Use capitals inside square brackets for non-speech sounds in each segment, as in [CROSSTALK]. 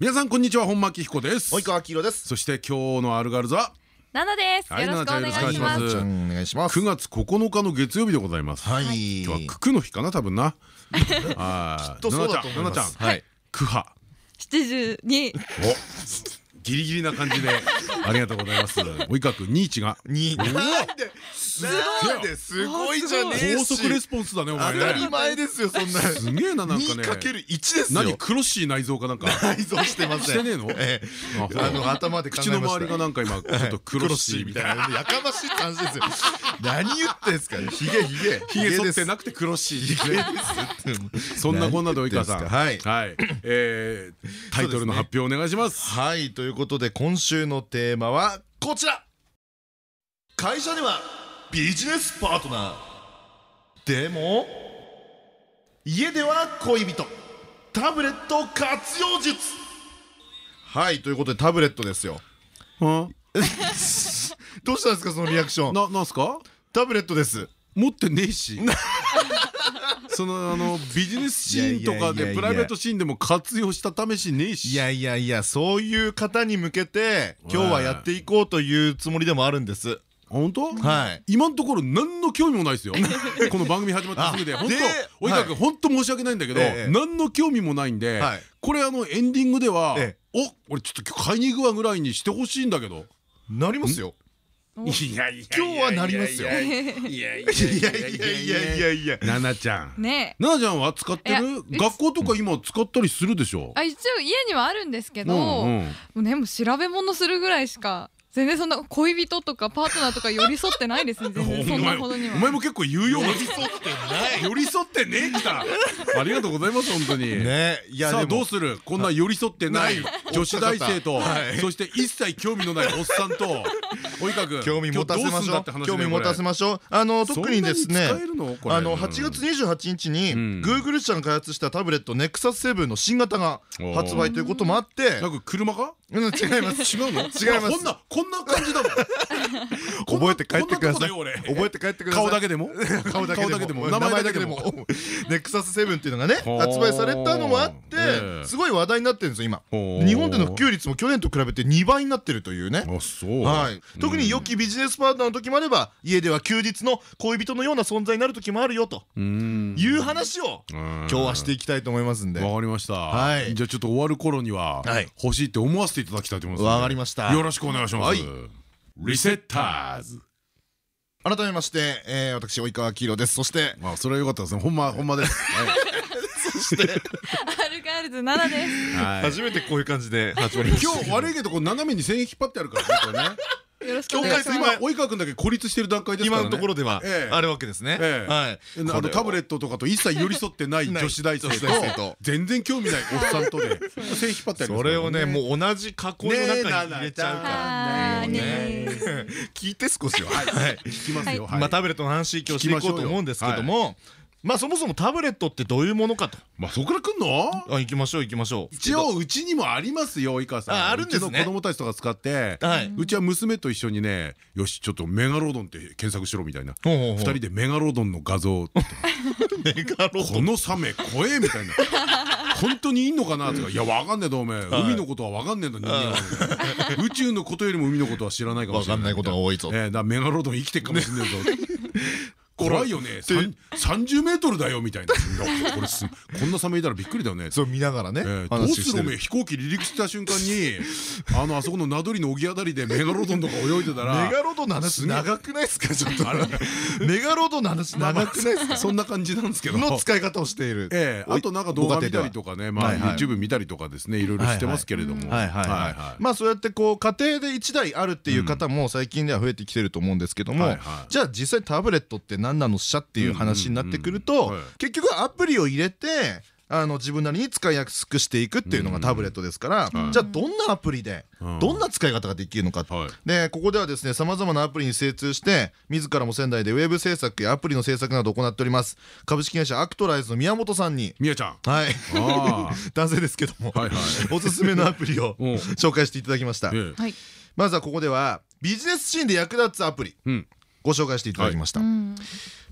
皆さんこんにちは本間明彦です。及川明宏です。そして今日のアルガルズはナナです。はいよろしくお願いしナナちゃんよろしくお願いしま。ますお願いします。9月9日の月曜日でございます。はい。今日はククの日かな多分な。あ [LAUGHS] きっとそうだと思います。ちゃんはい。クハ七十二。お。ギリギリな感じでありがとうございます。及川君ニー。チがになんでなんです。ごいじゃねえし。高速レスポンスだねお前当たりね前ですよそんな。すげえななんかね。2×1 ですよ。何クロッシー内臓かなんか。内蔵してません。してねえの？ええ。あの頭で口の周りがなんか今ちょっとクロッシーみたいな。やかましい感じですよ。何言ってんすか？ヒゲヒゲ。ひげ剃ってななくてクロッシー。そんなこんなで及川さん。はい。えータイトルの発表お願いします。はい。ということで今週のテーマはこちら。会社ではビジネスパートナー。でも家では恋人。タブレット活用術。はいということでタブレットですよ。は [LAUGHS] どうしたんですかそのリアクション。ななんすか？タブレットです。持ってねえし。[LAUGHS] そのあのビジネスシーンとかでプライベートシーンでも活用した試しねえし。いやいやいやそういう方に向けて今日はやっていこうというつもりでもあるんです本当？はい。今のところ何の興味もないですよ。[LAUGHS] この番組始まってすぐで。本当おい川く本当申し訳ないんだけど何の興味もないんでこれあのエンディングでは「お俺ちょっと買いに行くわ」ぐらいにしてほしいんだけど。なりますよ。いやいや今日はなりますよ。いやいやいやいやいやいやななちゃんねななちゃんは使ってる学校とか今使ったりするでしょあ一応家にはあるんですけどでも調べ物するぐらいしか全然そんな恋人とかパートナーとか寄り添ってないですね全然。そんなほどには。お前も結構有用な。寄り添ってない。寄り添ってねえきた。[LAUGHS] ありがとうございます本当に。ねいやさあどうする？こんな寄り添ってない女子大生と。はい。そして一切興味のないおっさんと。[LAUGHS] 及川君興味持たせましょう。興味持たせまましょう。あの特にですねあのうん8月28日にうん。Google 社が開発したタブレット Nexus7 の新型が発売ということもあって。なんか車かうん違います。違うの違いますこんな感じだもん。[LAUGHS] 覚えて帰ってください。覚えて帰ってください。顔だけでも？顔だけでも。名前だけでも。もネクサス7っていうのがね発売されたのもあっええ。てすごい話題になってるんですよ今。日本での普及率も去年と比べて2倍になってるというね。あそう。はい、特に良きビジネスパートナーの時もあれば家では休日の恋人のような存在になる時もあるよと。うん。いう話を今今日はしていきたいと思いますんで。わかりました。はい。じゃあちょっと終わる頃にははい。欲しいって思わせていただきたいと思います。わかりました。よろしくお願いします。はいリセッターズ。改めまして、えー、私及川黄色ですそしてまあそれは良かったですね。ほんまほんまです。[LAUGHS] そしてアルガールズナナです。はい。初めてこういう感じで始まりました今日悪いけどこう斜めに線引っ張ってあるからね。よろしくお今願いします。回今及川君だけ孤立してる段階ですから今ね。のところではええ。あるわけですね。ええ。はい。あのタブレットとかと一切寄り添ってない [LAUGHS] 女子大生とと全然興味ないおっさんとで線引っ張ってそれをねうもう同じ囲いの中に入れちゃうからね。ね聞いて少しははい聞きますよ。はいまあタブレットの話今日していこうと思うんですけどもまあそもそもタブレットってどういうものかと。まあそこから来んの？あ行きましょう行きましょう。一応うちにもありますよ及川さん。ああるんですね。子供たちとか使ってはい。うちは娘と一緒にねよしちょっとメガロドンって検索しろみたいな。二人でメガロドンの画像メガロこのサメ怖えみたいな。本当にいんのかな？とかいやわかんねえだおめえ海のことはわかんねえんだ人間は。宇宙のことよりも海のことは知らないかもしれない。わかんないことが多いぞ。ええだメガロドン生きてるかもしれねえぞ怖いよね。30メートルだよみたいな。[LAUGHS] これすこんなサメいたらびっくりだよね。そう見ながらねえーどうする。おめえ飛行機離陸した瞬間に [LAUGHS] あのあそこの名取の荻あたりでメガロドンとか泳いでたらメガロドンの話長くないですか？ちょっと。メガロドンの話長くないですか？そんな感じなんですけど。の使い方をしている。ええあとなんか動画見たりとかねまあ YouTube 見たりとかですねいろいろしてますけれども。はいはいはい。まあそうやってこう家庭で1台あるっていう方も最近では増えてきてると思うんですけどもじゃあ実際タブレットって何なのっしゃっていう話になってくると結局アプリを入れてあの自分なりに使いやすくしていくっていうのがタブレットですから、うんじゃあどんなアプリでうん。どんな使い方ができるのか、はい。でここではですねさまざまなアプリに精通して自らも仙台でウェブ制作やアプリの制作などを行っております。株式会社アクトライズの宮本さんにみやちゃん。はい。あ [LAUGHS] 男性ですけども、おすすめのアプリを [LAUGHS] うん。紹介していただきました。まずはここではビジネスシーンで役立つアプリ。うんご紹介していただきました、うん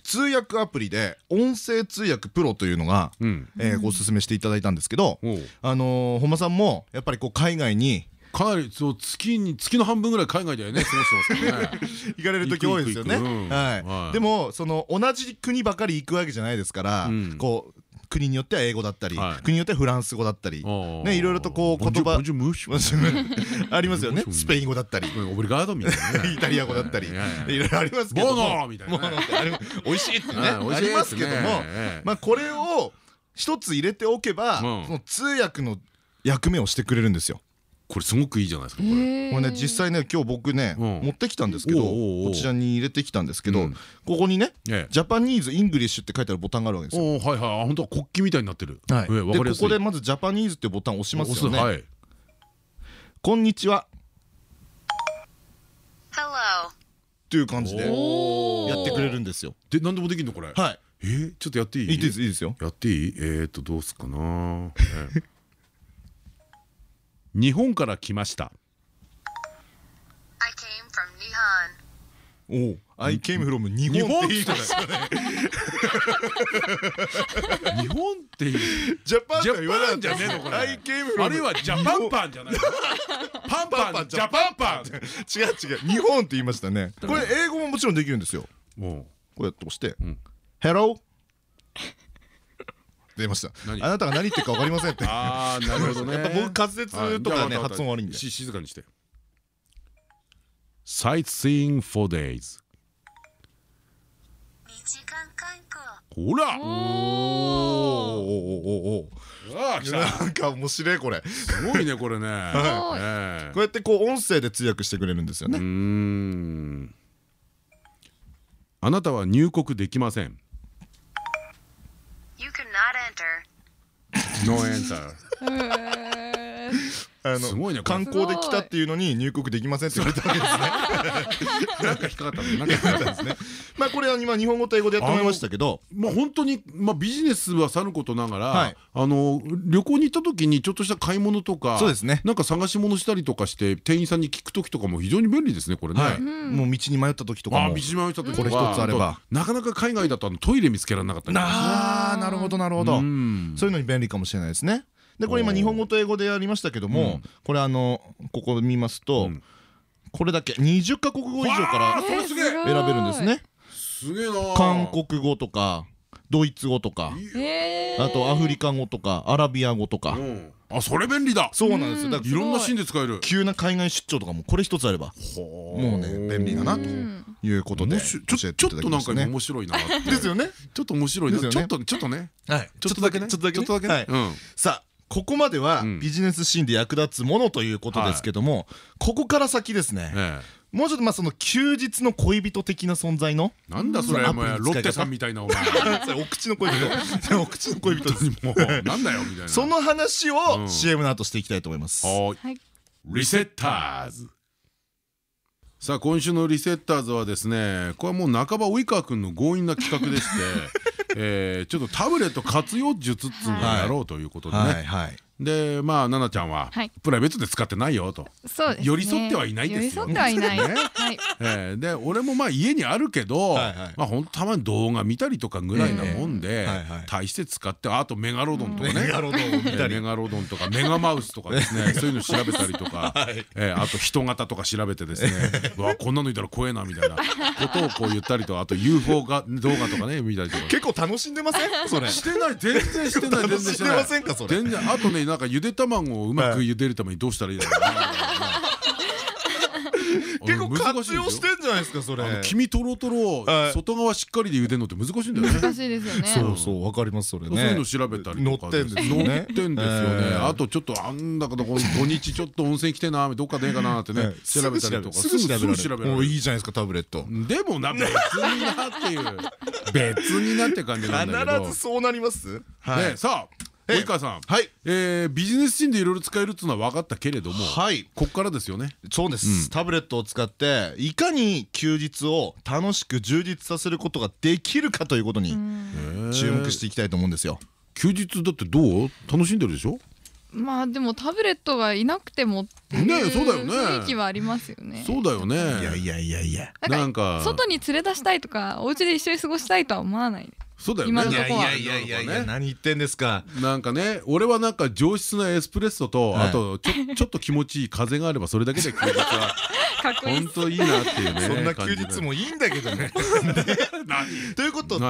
通訳アプリで音声通訳プロというのが、うん。えーご勧めしていただいたんですけど、あのー本間さんもやっぱりこう海外にかなりそう月に月の半分ぐらい海外だよね過ごしてますからね。[LAUGHS] 行かれる時多いですよね。はい。はい。でもその同じ国ばかり行くわけじゃないですから、うん。こう国によっては英語だったり、はい。国によってはフランス語だったり、ねいろいろとこう言葉 [LAUGHS] ありますよね。うんスペイン語だったり。オブリガードみたいなね。[LAUGHS] イタリア語だったり。いろいろありますけども。美味しいってねありますけども。まあこれを一つ入れておけばうん。その通訳の役目をしてくれるんですよ。これすごくいいじゃないですかこれ。これね実際ね今日僕ねうん。持ってきたんですけどこちらに入れてきたんですけどうん。ここにねええ。 Japanese English って書いてあるボタンがあるわけですよ。はいはい。あ本当は国旗みたいになってる。はい、ええわかりでこやすい。こでまず Japanese ってボタンを押しますよね。はい。こんにちは。Hello. っていう感じでおやってくれるんですよ。で何でもできるのこれ？はえーちょっとやっていい？いいいですいいですよ。やっていい？えーとどうすっかなええ日本から来ました。I came from Nihon. おお。I came from 日本っていいじゃないですかね。日本っていうジャパンとは言わなかパンじゃねえのこれ I came from あるいはジャパンパンじゃないの。パンパン。ジャパンパン違う違う。日本って言いましたね。これ英語ももちろんできるんですよ。もこうやって押して。ん「Hello」出ました。何？あなたが何言ってるか分かりませんって。う [LAUGHS] ああなるほどね。[LAUGHS] やっぱ僕滑舌とかねはい。発音悪いんで。し静かにして。Sightseeing for days 日間観光。ほら！おああ来た。ーなんか面白いこれ。すごいねこれね。こうやってこう音声で通訳してくれるんですよね。ん。あなたは入国できません。You enter. No answer へーあすごいねこれ。観光で来たっていうのに入国できませんって言われたわけですね。[LAUGHS] なんか引っかかったのなんか引っかかったんですね。[LAUGHS] まあこれは今日本語と英語でやってもらいましたけどまあ本当にまあビジネスはさることながら、はい。あの旅行に行った時にちょっとした買い物とかそうですね。なんか探し物したりとかして店員さんに聞く時とかも非常に便利ですねこれね。はい。もう道に迷った時とかも。道に迷った時とかこれ一つあれば。なかなか海外だとトイレ見つけられなかったりああなるほどなるほど。うん。そういうのに便利かもしれないですね。でこれ今日本語と英語でやりましたけども、これあのここ見ますと、うん。これだけ20カ国語以上から選べるんですね。すげえな韓国語とかドイツ語とかあとアフリカ語とかアラビア語とか。うん。あそれ便利だ。そうなんですよ。だからいろんなシーンで使える。急な海外出張とかもこれ一つあればもうね便利だなとうん。いうことでちょっとなんか。面白いな [LAUGHS] ですよね。ちょっと面白いな。ですよね。ちょっとちょっとね。はい。ちょっとだけね。ちょっとだけね。ちょっとだけね。はい。うん。さあここまではうん。ビジネスシーンで役立つものということですけども、ここから先ですね、えもうちょっとまあその休日の恋人的な存在のえなんだそれうんお前ロッテさんみたいなお前。[LAUGHS] お口の恋人。[LAUGHS] お口の恋人です。もうなんだよみたいな。その話うをん CM の後していきたいと思います、リセッターズ。さあ今週のリセッターズはですねこれはもう半ば及川君の強引な企画でして [LAUGHS] えーちょっとタブレット活用術っつうのをやろうということでね、でまあ奈々ちゃんははい。プライベートで使ってないよと、そうですね。寄り添ってはいないですよ。寄り添ってはいない。ね。はい。えーで俺もまあ家にあるけど、はいはい。まあほんとたまに動画見たりとかぐらいなもんで、大して使ってあとメガロドンとかね、メガロドンを見たり。メガロドンとかメガマウスとかですね。[LAUGHS] そういうの調べたりとか、えーあと人型とか調べてですね。[LAUGHS] うわこんなのいたら怖えなみたいな。ことをこう言ったりとかあと UFO が動画とかね見たりとか。結構楽しんでません？それ。してない。全然してない。全然してない。楽しんでませんかそれ？全然あとねなんかゆで卵をうまく茹でるためにどうしたらいいだろうな。結構難しいですよ。活用してんじゃないですかそれ。黄身とろとろはい外側しっかりで茹でるのって難しいんだよね。難しいですよね。そうそうわかりますそれね。そういうの調べたりとか載ってんですよね。載ってんですよね。ええあとちょっとあんだか土日ちょっと温泉来てなどっかねえかなってねす調べたりとか。すぐ調べられる。いいじゃないですかタブレット。でもな別になっていう。別になって感じなんだけど。必ずそうなります？はい。ねさあええ及川さん。はい。えービジネスシーンでいろいろ使えるっていうのは分かったけれどもはい。こっからですよね。そうです、うん。タブレットを使っていかに休日を楽しく充実させることができるかということに注目していきたいと思うんですよ。休日だってどう？楽しんでるでしょ？まあでもタブレットがいなくてもっていうねえそうだよね。雰囲気はありますよね。そうだよね。いやいやいやいや。なんか。外に連れ出したいとかお家で一緒に過ごしたいとは思わないそうだよね。今のとこは。いやいやいや何言ってんですか。なんかね俺はなんか上質なエスプレッソと、はい。あとちょちょっと気持ちいい風があればそれだけで休日は [LAUGHS] かっこいいっ本当いいなっていうね [LAUGHS] そんな休日もいいんだけどね。[LAUGHS] ということで、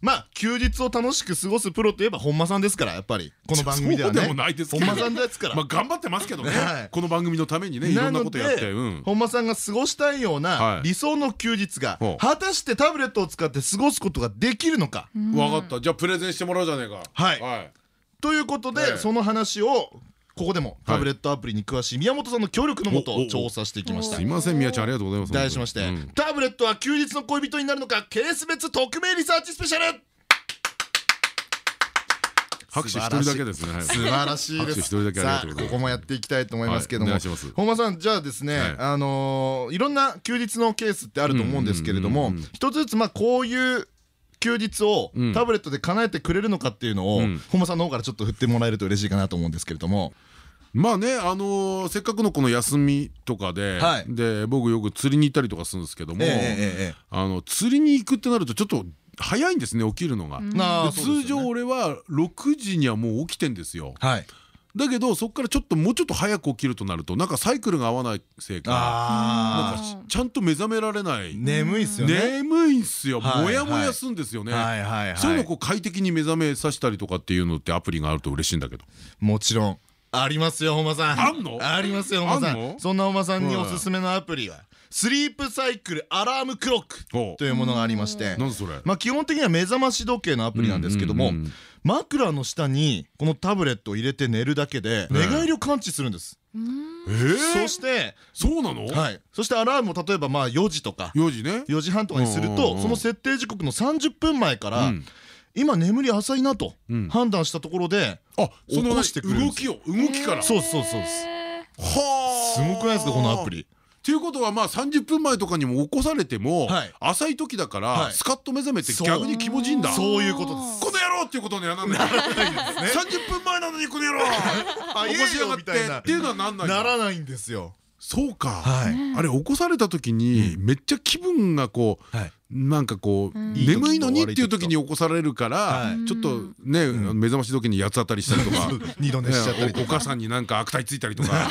まあ休日を楽しく過ごすプロといえば本間さんですからやっぱり。この番組ではね。そうでもないですけど。本間さんですから。まあ頑張ってますけどね、はい。この番組のためにねいろんなことやって、なのでうん、本間さんが過ごしたいようはない。理想の休日が果たしてタブレットを使って過ごすことができるのか。分かった。じゃあプレゼンしてもらうじゃねえか。はい。はい、ということで、ええ。その話をここでもタブレットアプリに詳しい宮本さんの協力のもと調査していきました。すいませんみやちゃんありがとうございます。題しまして、うん。タブレットは休日の恋人になるのかケース別匿名リサーチスペシャル。拍手一人だけですね。はい。素晴らしいです。拍手一人だけありがとうございます。さあここもやっていきたいと思いますけども、本間さんじゃあですね、はい。あのーいろんな休日のケースってあると思うんですけれども一つずつまあこういう休日をうん。タブレットで叶えてくれるのかっていうのを、うん。本間さんの方からちょっと振ってもらえると嬉しいかなと思うんですけれども。まあねあのーせっかくのこの休みとかで、はい。で僕よく釣りに行ったりとかするんですけども、ええええええ。あの釣りに行くってなるとちょっと早いんですね起きるのが。通常俺は6時にはもう起きてんですよ。はいだけどそこからちょっともうちょっと早く起きるとなるとなんかサイクルが合わないせいかあなんかちゃんと目覚められない。眠いっすよね。眠いんすよ。はいもやもやすんですよね。はいはいはい。そういうのをこう快適に目覚めさせたりとかっていうのってアプリがあると嬉しいんだけど。もちろん。ありますよ本間さん。あんの？ありますよ本間さあんそんな本間さんにおすすめのアプリはスリープサイクルアラームクロックというものがありまして。まあ基本的には目覚まし時計のアプリなんですけども枕の下にこのタブレットを入れて寝るだけで寝返りを感知するんです。えー。そしてそうなの？はい。そしてアラームを例えばまあ4時とか。4時ね。4時半とかにするとその設定時刻の30分前からうん。今眠り浅いなとうん。判断したところであその起こしてくれるんです。動きを動きから。そうそうそうですはあ。すごくないですかこのアプリっていうことはまあ30分前とかにも起こされてもはい。浅い時だかはい。らスカッと目覚めて逆に気持ちいいんだ。そう。いうことです。この野郎っていうことにはなんない。30分前なのにこの野郎 [LAUGHS] 早起こしやがってっていうのはなんないならないんですよ。そうか。はい。あれ起こされた時にめっちゃ気分がこうはいなんかこううん。眠いのにっていう時に起こされるからはいちょっとね目覚まし時に八つ当たりしたりとか。[LAUGHS] 二度寝しちゃったりねお母さんになんか悪態ついたりとか。[LAUGHS]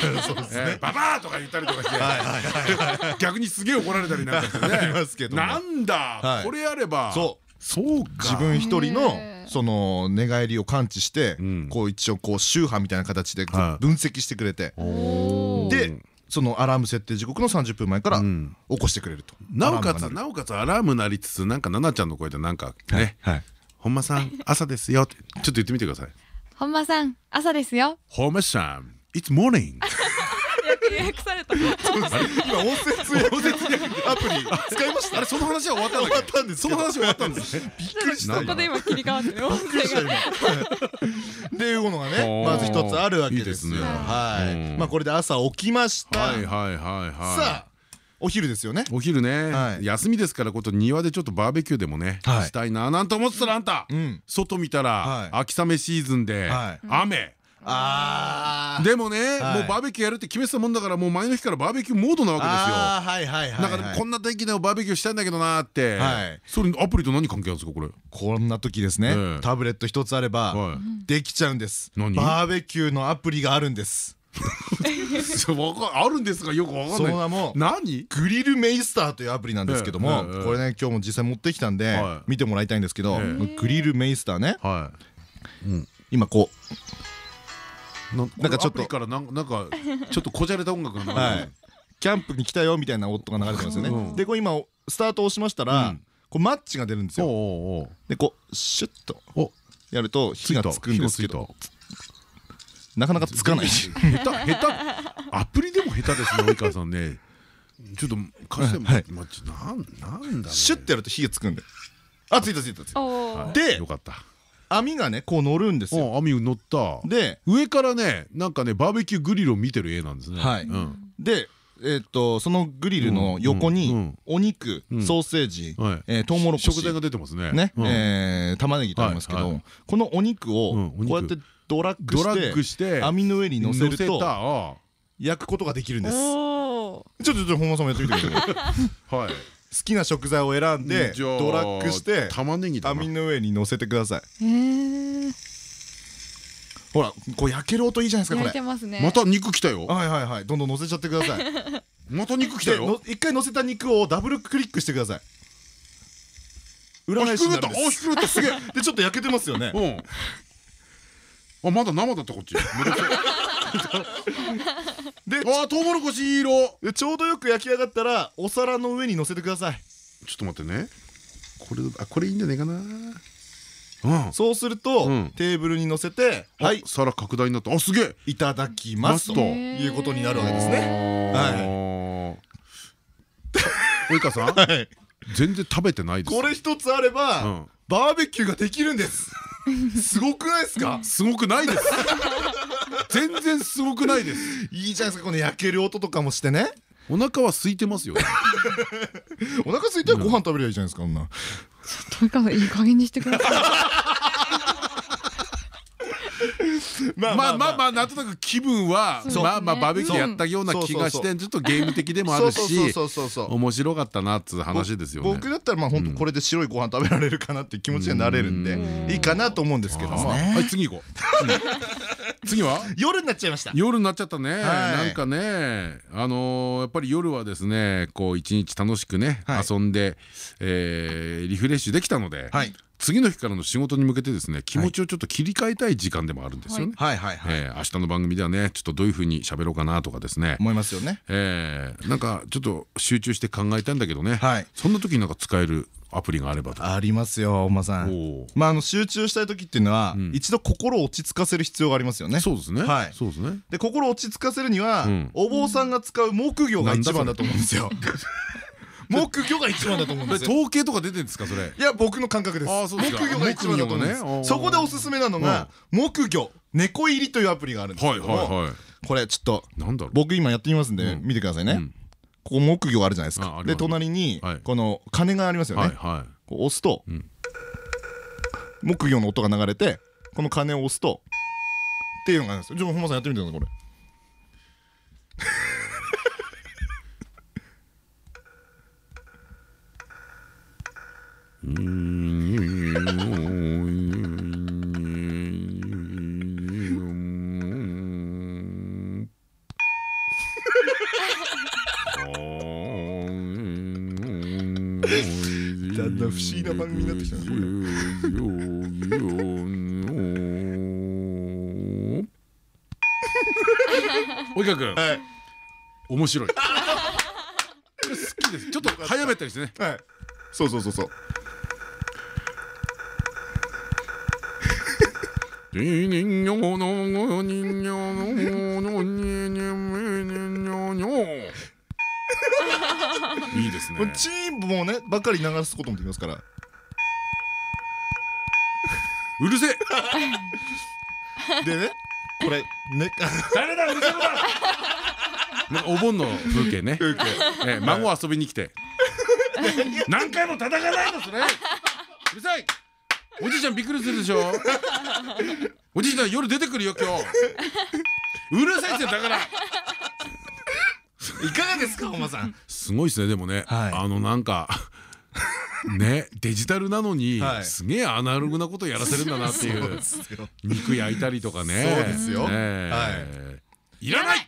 えーババアとか言ったりとかして。逆にすげえ怒られたりなんかしてね。ありますけども。なんだ？はい。これやれば。そう。そうか。自分一人のその寝返りを感知してうん。こう一応こう宗派みたいな形で分析してくれて。でそのアラーム設定時刻の30分前からうん。起こしてくれると。なおかつアラームが鳴る。なおかつアラーム鳴りつつなんか奈々ちゃんの声でなんかね。はい「本間さん [LAUGHS] 朝ですよ」ってちょっと言ってみてください。本間さん朝ですよ「本間さん It's morning 予約された。今音声通訳アプリ使いまし」た？あれその話は終わったんだ終わったんですその話は終わったんですね。びっくりした。ここで今切り替わってる音声がっていうものがね [LAUGHS] まず一つあるわけですよ。いいですね。はい。うん。まあこれで朝起きました。はいはいはいはい。さあお昼ですよね。お昼ね、はい。休みですからこと庭でちょっとバーベキューでもね、はい。したいななんて思ってたらあんた、うん。外見たら、はい。秋雨シーズンで、はい。雨でもね、はい。もうバーベキューやるって決めてたもんだからもう前の日からバーベキューモードなわけですよ。はいはいはいだからこんな天気でもバーベキューしたいんだけどなーって、はい。それアプリと何関係あるんですかこれ？こんな時ですね。ええ。タブレット一つあればはい。できちゃうんです。何？バーベキューのアプリがあるんです。[LAUGHS] あるんですがよくわかんない。その名も何？グリルメイスターというアプリなんですけどもこれね今日も実際持ってきたんではい。見てもらいたいんですけどえグリルメイスターね。は今こいななんかちょっと。アプリからなんなんかちょっとこじゃれた音楽が流れうてる。はい。キャンプに来たよみたいな音が流れてますようん。ねでこれ今スタートを押しましたらうん。こうマッチが出るんですよ。おうおうおう。でこうシュッとお。やると火がつくんですけど。なかなかつかない。下手下手。アプリでも下手ですね及川さんね。ちょっと貸してもはい。まちなんなんだろうシュッてやると火がつくんで。あついたついたついた。でよかった網がねこう乗るんですよ。あ網乗った。で上からねなんかねバーベキューグリルを見てる絵なんですね。はい。うん。でえーっとそのグリルの横にお肉うん。ソーセージはい。えートウモロコシ。食材が出てますね。ねうん。えー玉ねぎとありますけどこのお肉をこうやってドラッグドラッグししてて網の上に乗せると焼くことができるんです。ちょっとちょっと本間さんもやってみてくださ [LAUGHS] はいきな食材を選んでドラッグして玉ねぎ網の上に乗せてください。へえほらこう焼ける音いいじゃないですかこれ。焼いてますね。また肉来たよ。はいはいはい。どんどん乗せちゃってください。[LAUGHS] また肉来たよ。一回乗せた肉をダブルクリックしてください。裏あ返しになるんです。ひっくり返ったすげえ。でちょっと焼けてますよね。うん。あまだ生だったこっち [LAUGHS] であートウモロコシいい色。でちょうどよく焼き上がったらお皿の上に乗せてください。ちょっと待ってね。これあこれいいんじゃないかな。うん。そうすると、うん。テーブルに乗せてははいい皿拡大になった。あすげえ。いただきます。ということになるわけですね。ねはい。[LAUGHS] 及川さん。[LAUGHS] はい。全然食べてないです。これ一つあれば、うん。バーベキューができるんです。すごくないですか？すごくないです全然すごくないです。いいじゃないですかこの焼ける音とかもしてね。お腹は空いてますよ [LAUGHS] お腹空いたらご飯食べればいいじゃないですかこんな。とかいい加減にしてくださ [LAUGHS] ままあまあ。まあなんとなく気分はまあまあバーベキューやったような気がしてちょっとゲーム的でもあるしそうそうそう面白かったなっつう話ですよね。僕だったらまあ本当これで白いご飯食べられるかなっていう気持ちになれるんでうん。いいかなと思うんですけども。はい次行こう。う [LAUGHS] ん次は？夜になっちゃいました。夜になっちゃったね、い。なんかねあのーやっぱり夜はですねこう一日楽しくね、はい。遊んで、えーリフレッシュできたので、はい。次の日からの仕事に向けてですね気持ちをちょっと切り替えたい時間でもあるんですよね。はい。はい。はい。えー明日の番組ではねちょっとどういうふうに喋ろうかなとかですね、思いますよね。えーなんかちょっと集中して考えたいんだけどね、はい。そんな時になんか使えるアプリがあればと。ありますよおまさん。まああの集中したい時っていうのはうん。一度心を落ち着かせる必要がありますよね。そうですね。はい。そうですね。で心を落ち着かせるには、うん。お坊さんが使う木魚が一番だと思うんですよ。[LAUGHS] 木魚が一番だと思うんですよ。統計とか出てるんですかそれ？いや僕の感覚です。木魚が一番だと思うんです。ね。そこでおすすめなのが木魚猫入りというアプリがあるんですはいけど。これちょっと。僕今やってみますんでうん。見てくださいね。うんここ木魚があるじゃないですか。で隣にはい。この鐘がありますよね。こう押すとうん。木魚の音が流れてこの鐘を押すとっていうのがあるんですよ。じゃあ本間さんやってみてくださいこれ。い。うーん不思議な番組になってきた及川君はい。面白い好きです。ちょっと早めたりしてね。はい。そうそうそうそう。人形の人形の人形いいですねもねばっかり流すこともできますから。うるせえ。でねこれね誰だうるせえなんかお盆の風景ね。風景。え孫遊びに来て。何回も叩かないのそれうるさい。おじいちゃんびっくりするでしょ。おじいちゃん夜出てくるよ今日。うるさいってだからいかがですか本間さん？すごいですねでもね、はい。あのなんか [LAUGHS] ねデジタルなのに、はい。すげえアナログなことやらせるんだなっていう肉焼いたりとかね。そうですよ。ねえ。い。らないい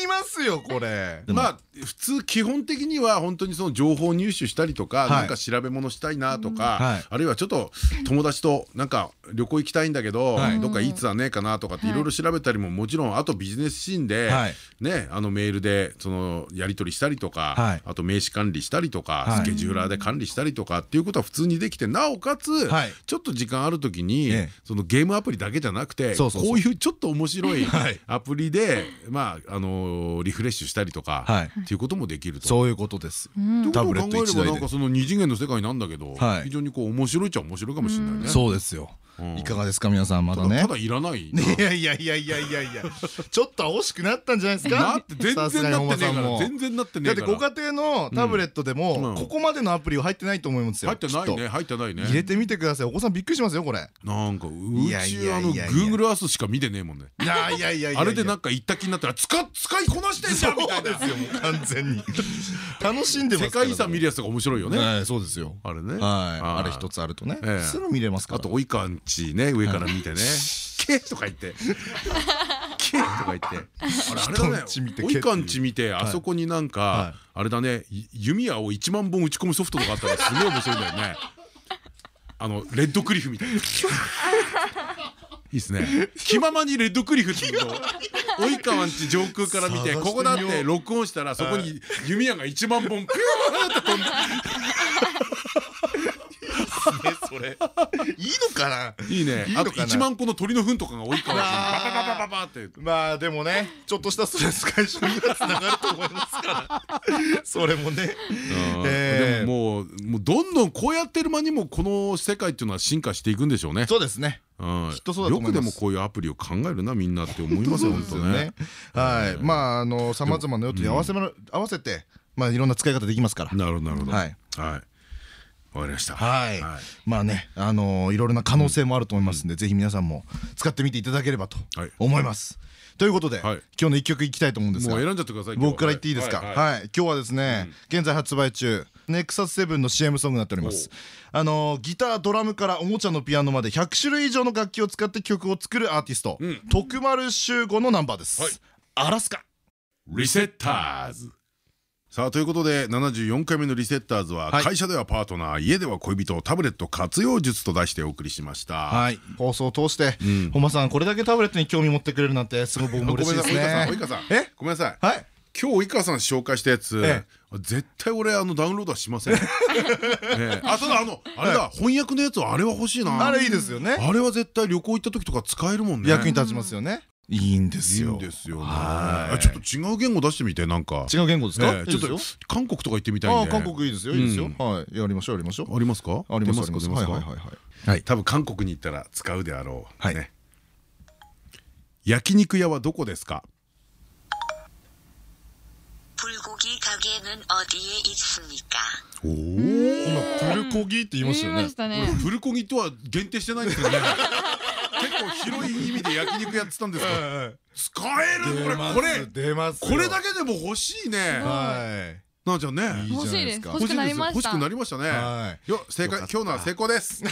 りますよこれ。まあ普通基本的には本当にその情報入手したりとか、はい。なんか調べ物したいなとか、はい。あるいはちょっと友達となんか旅行行きたいんだけど、はい。どっかいいツアーねえかなとかってい。ろいろ調べたりももちろんあとビジネスシーンで、はい。ねあのメールでそのやり取りしたりとか、はい。あと名刺管理したりとか、はい。スケジューラーで管理したりとかっていうことは普通にできてなおかつ、はい。ちょっと時間ある時に、ええ。そのゲームアプリだけじゃなくてこういうちょっと面白いはい。アプリででまああのリフレッシュしたりとかはい。っていうこともできると。そういうことです。うん。タブレット一台で。なんかその二次元の世界なんだけどはい。非常にこう面白いっちゃ面白いかもしれないね。そうですよ。うんいかがですか皆さんまだね。ただいらない。な。[LAUGHS] いやいやいやいやいやいや。ちょっと惜しくなったんじゃないですか？なって全然なってねえから全然なってねだって。ご家庭のタブレットでうん。もここまでのアプリは入ってないと思いますよ入ってないね入ってないね。入れてみてください。お子さんびっくりしますよこれ。なんかうちあの Google Earth しか見てねえもんね。いやいやいやあれでなんか行った気になったら使いこなしてんじゃんみたいな。ですよもう完全に楽しんでます世界遺産見るやつが面白いよね。はいそうですよ。あれね。はい。あれ一つあるとね。ええ。すぐ見れますから。あと及川んちね上から見てね「け」とか言って「[LAUGHS] け」とか言って。あれだね。人んち見てけ及川んち見てあそこになんはかい。あれだね。い弓矢を1万本打ち込むソフトとかあったらすごい面白いんだよね。あのレッドクリフみたいな [LAUGHS] いいっすね。気ままにレッドクリフっていうのを及川んち上空から見てここだって録音したらそこに弓矢が1万本ピューって飛んで。それ。いいのかな？いいね。いいのかな？あと1万個の鳥の糞とかが及川んちにババババババってまあでもねちょっとしたストレス解消にはつながると思いますからそれもねでももうもうどんどんこうやってる間にもこの世界っていうのは進化していくんでしょうね。そうですねうんきっとそうだと思います。よくでもこういうアプリを考えるなみんなって思いますよね。はい。まああのさまざまな用途に合わせま合わせてまあいろんな使い方できますから。なるほどなるほど。ははい。い。わかりました。はい。はい。まあねあのいろいろな可能性もあると思いますんでぜひ皆さんも使ってみていただければとはい。思います。ということではい。今日の一曲いきたいと思うんですが。もう選んじゃってください。僕から言っていいですか？ははい。今日はですね現在発売中ネクサス7の CM ソングになっております。あのギタードラムからおもちゃのピアノまで100種類以上の楽器を使って曲を作るアーティスト。うん。徳丸修吾のナンバーです、はい。アラスカ。リセッターズ。さあということで74回目のリセッターズははい。会社ではパートナー家では恋人タブレット活用術と題してお送りしました。はい。放送を通してん。本間さんこれだけタブレットに興味持ってくれるなんてすごい僕も嬉しいですね。ごめんなさいえ？ごめんなさい。はい今日及川さん紹介したやつ、え絶対俺あのダウンロードはしません。[LAUGHS] ええあただあのあれだ翻訳のやつはあれは欲しいな。あれいいですよねあれは絶対旅行行った時とか使えるもんね。役に立ちますよねいいんですよいいんですよね。はいあちょっと違う言語出してみてなんか。違う言語ですか？ええちょっと韓国とか行ってみたい。ああ韓国いいですよいいですようんはいやりましょうやりましょうありますか？ありますはいはいはいはいはい。多分韓国に行ったら使うであろう。はいね。焼肉屋はどこですか？ 는 어디에 있습니까? おお。今プルコギって言いましたよね言いましたねプルコギとは限定してないんですよね。結構広い意味で焼肉やってたんですか。使えるこれこれ出ますこれだけでも欲しいね。はなあちゃんね。いいい欲しいですじゃ欲しくなりま欲ししたくなりましたね。はいよ正解よかった今日のは成功です。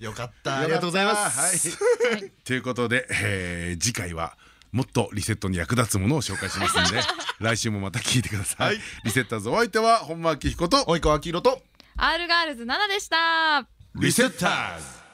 いよかったありがとうございますはい。ということで、えー次回は。 もっとリセットに役立つものを紹介しますんで [LAUGHS] 来週もまた聞いてください、はい。リセッターズお相手は本間明彦と及川明宏と R ガールズ7でした。リセッターズ